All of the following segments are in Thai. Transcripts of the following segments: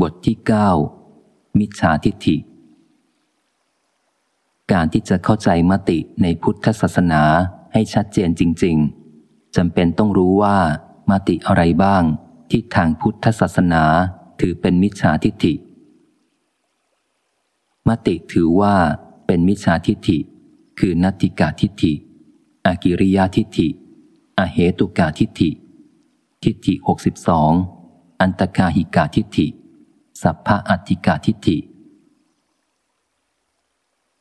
บทที่ 9 มิจฉาทิฏฐิ การที่จะเข้าใจมติในพุทธศาสนาให้ชัดเจนจริง ๆจำเป็นต้องรู้ว่า มติอะไรบ้างที่ทางพุทธศาสนาถือเป็นมิจฉาทิฏฐิ มติถือว่าเป็นมิจฉาทิฏฐิ คือนัตติกาทิฏฐิ อากิริยาทิฏฐิ อเหตุกาทิฏฐิ ทิฏฐิหกสิบสองอันตกาหิกาทิฏฐิ สัพพะอัติกาทิฏฐิ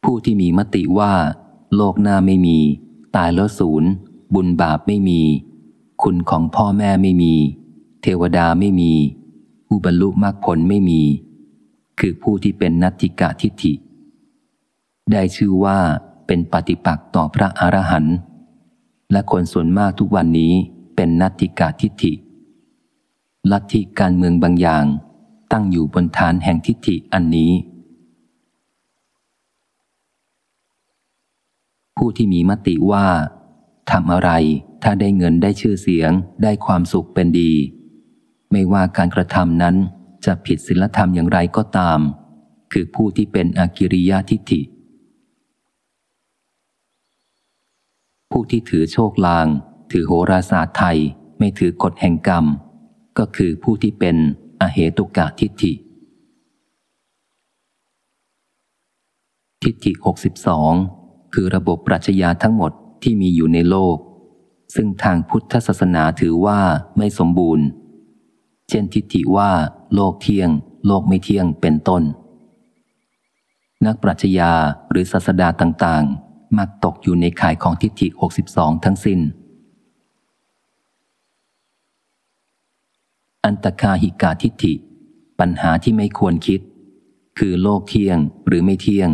ผู้ที่มีมติว่า โลกหน้าไม่มี ตายแล้วศูนย์บุญบาปไม่มี คุณของพ่อแม่ไม่มี เทวดาไม่มี ผู้บรรลุมรรคผลไม่มี คือผู้ที่เป็นนัตติกาทิฏฐิ ได้ชื่อว่าเป็นปฏิปักษ์ต่อพระอรหันต์และคนส่วนมากทุกวันนี้เป็นนัตติกาทิฏฐิ ลัทธิการเมืองบางอย่าง ตั้งอยู่บนฐานแห่งทิฏฐิอันนี้ ผู้ที่มีมติว่าทำอะไรถ้าได้เงินได้ชื่อเสียง ได้ความสุขเป็นดี ไม่ว่าการกระทำนั้นจะผิดศีลธรรมอย่างไรก็ตาม คือผู้ที่เป็นอากิริยาทิฏฐิ ผู้ที่ถือโชคลาง ถือโหราศาสตร์ไทย ไม่ถือกฎแห่งกรรม ก็คือผู้ที่เป็น อเหตุกะทิฏฐิ ทิฏฐิ 62 คือระบบปรัชญาทั้งหมดที่มีอยู่ในโลก ซึ่งทางพุทธศาสนาถือว่าไม่สมบูรณ์ เช่นทิฏฐิว่า โลกเที่ยง โลกไม่เที่ยงเป็นต้น นักปรัชญาหรือศาสดาต่างๆ มักตกอยู่ในข่ายของทิฏฐิ 62 ทั้งสิน้น อันตคาหิกาทิฏฐิ ปัญหาที่ไม่ควรคิด คือโลกเที่ยงหรือไม่เที่ยง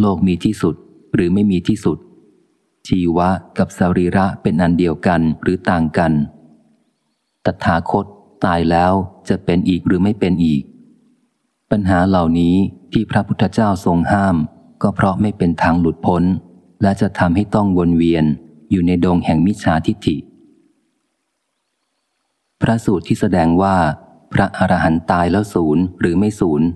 โลกมีที่สุดหรือไม่มีที่สุด ชีวะกับสรีระเป็นอันเดียวกันหรือต่างกัน ตถาคตตายแล้วจะเป็นอีกหรือไม่เป็นอีก ปัญหาเหล่านี้ที่พระพุทธเจ้าทรงห้าม ก็เพราะไม่เป็นทางหลุดพ้น และจะทำให้ต้องวนเวียนอยู่ในดงแห่งมิจฉาทิฏฐิ พระสูตรที่แสดงว่า พระอรหันต์ตายแล้วศูนย์หรือไม่ศูนย์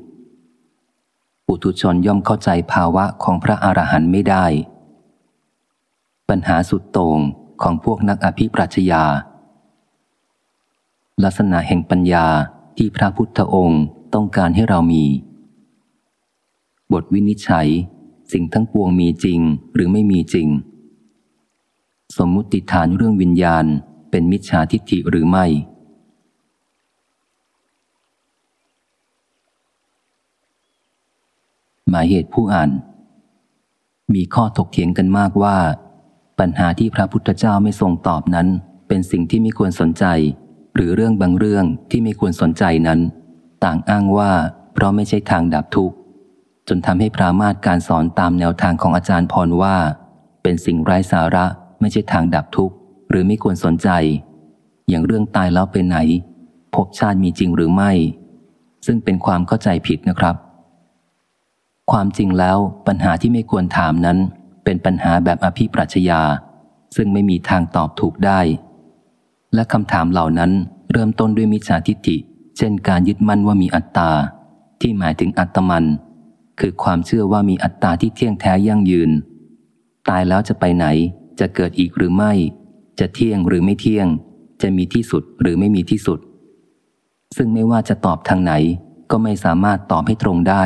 ปุถุชนย่อมเข้าใจภาวะของพระอรหันต์ไม่ได้ ปัญหาสุดโต่งของพวกนักอภิปรัชญาลักษณะแห่งปัญญาที่พระพุทธองค์ต้องการให้เรามี บทวินิจฉัย สิ่งทั้งปวงมีจริงหรือไม่มีจริง สมมุติฐานเรื่องวิญญาณเป็นมิจฉาทิฏฐิหรือไม่ หมายเหตุผู้อ่าน มีข้อถกเถียงกันมากว่า ปัญหาที่พระพุทธเจ้าไม่ทรงตอบนั้น เป็นสิ่งที่ไม่ควรสนใจ หรือเรื่องบางเรื่องที่ไม่ควรสนใจนั้น ต่างอ้างว่า เพราะไม่ใช่ทางดับทุกข์ จนทำให้พระมาทการสอนตามแนวทางของอาจารย์พรว่า เป็นสิ่งไร้สาระไม่ใช่ทางดับทุกข์ หรือไม่ควรสนใจ อย่างเรื่องตายแล้วเป็นไหนภพชาติมีจริงหรือไม่ ซึ่งเป็นความเข้าใจผิดนะครับ ความจริงแล้วปัญหาที่ไม่ควรถามนั้น เป็นปัญหาแบบอภิปรัชญา ซึ่งไม่มีทางตอบถูกได้ และคำถามเหล่านั้นเริ่มต้นด้วยมิจฉาทิฏฐิ เช่นการยึดมั่นว่ามีอัตตา ที่หมายถึงอัตมัน คือความเชื่อว่ามีอัตตาที่เที่ยงแท้ยั่งยืน ตายแล้วจะไปไหน จะเกิดอีกหรือไม่ จะเที่ยงหรือไม่เที่ยง จะมีที่สุดหรือไม่มีที่สุด ซึ่งไม่ว่าจะตอบทางไหนก็ไม่สามารถตอบให้ตรงได้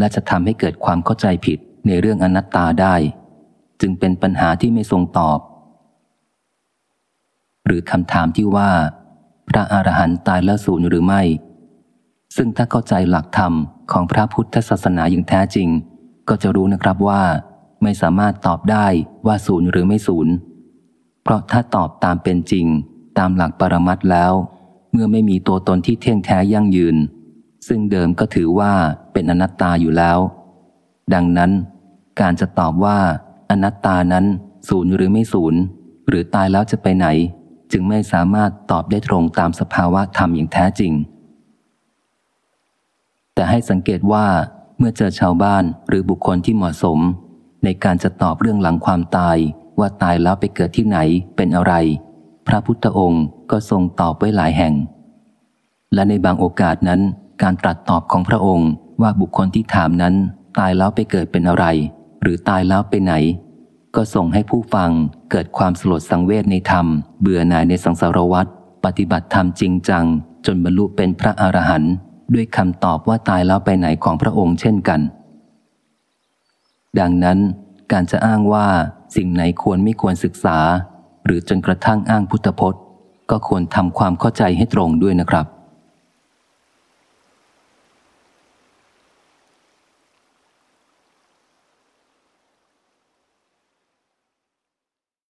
และจะทำให้เกิดความเข้าใจผิดในเรื่องอนัตตาได้ จึงเป็นปัญหาที่ไม่ทรงตอบ หรือคำถามที่ว่า พระอรหันต์ตายแล้วสูญหรือไม่ ซึ่งถ้าเข้าใจหลักธรรมของพระพุทธศาสนาอย่างแท้จริง ก็จะรู้นะครับว่าไม่สามารถตอบได้ว่าศูนย์หรือไม่ศูนย์ เพราะถ้าตอบตามเป็นจริง ตามหลักปรมัตแล้ว เมื่อไม่มีตัวตนที่เที่ยงแท้ยั่งยืน ซึ่งเดิมก็ถือว่าเป็นอนัตตาอยู่แล้ว ดังนั้นการจะตอบว่าอนัตตานั้นศูนย์หรือไม่ศูนย์หรือตายแล้วจะไปไหน จึงไม่สามารถตอบได้ตรงตามสภาวะธรรมอย่างแท้จริง แต่ให้สังเกตว่าเมื่อเจอชาวบ้านหรือบุคคลที่เหมาะสม ในการจะตอบเรื่องหลังความตายว่าตายแล้วไปเกิดที่ไหนเป็นอะไร พระพุทธองค์ก็ทรงตอบไว้หลายแห่ง และในบางโอกาสนั้น การตรัสตอบของพระองค์ว่าบุคคลที่ถามนั้น ตายแล้วไปเกิดเป็นอะไร หรือตายแล้วไปไหน ก็ส่งให้ผู้ฟังเกิดความสลดสังเวชในธรรม เบื่อหน่ายในสังสารวัฏปฏิบัติธรรมจริงจัง จนบรรลุเป็นพระอรหันต์ด้วยคำตอบว่าตายแล้วไปไหนของพระองค์เช่นกัน ดังนั้น การจะอ้างว่าสิ่งไหนควรไม่ควรศึกษา หรือจนกระทั่งอ้างพุทธพจน์ ก็ควรทำความเข้าใจให้ตรงด้วยนะครับ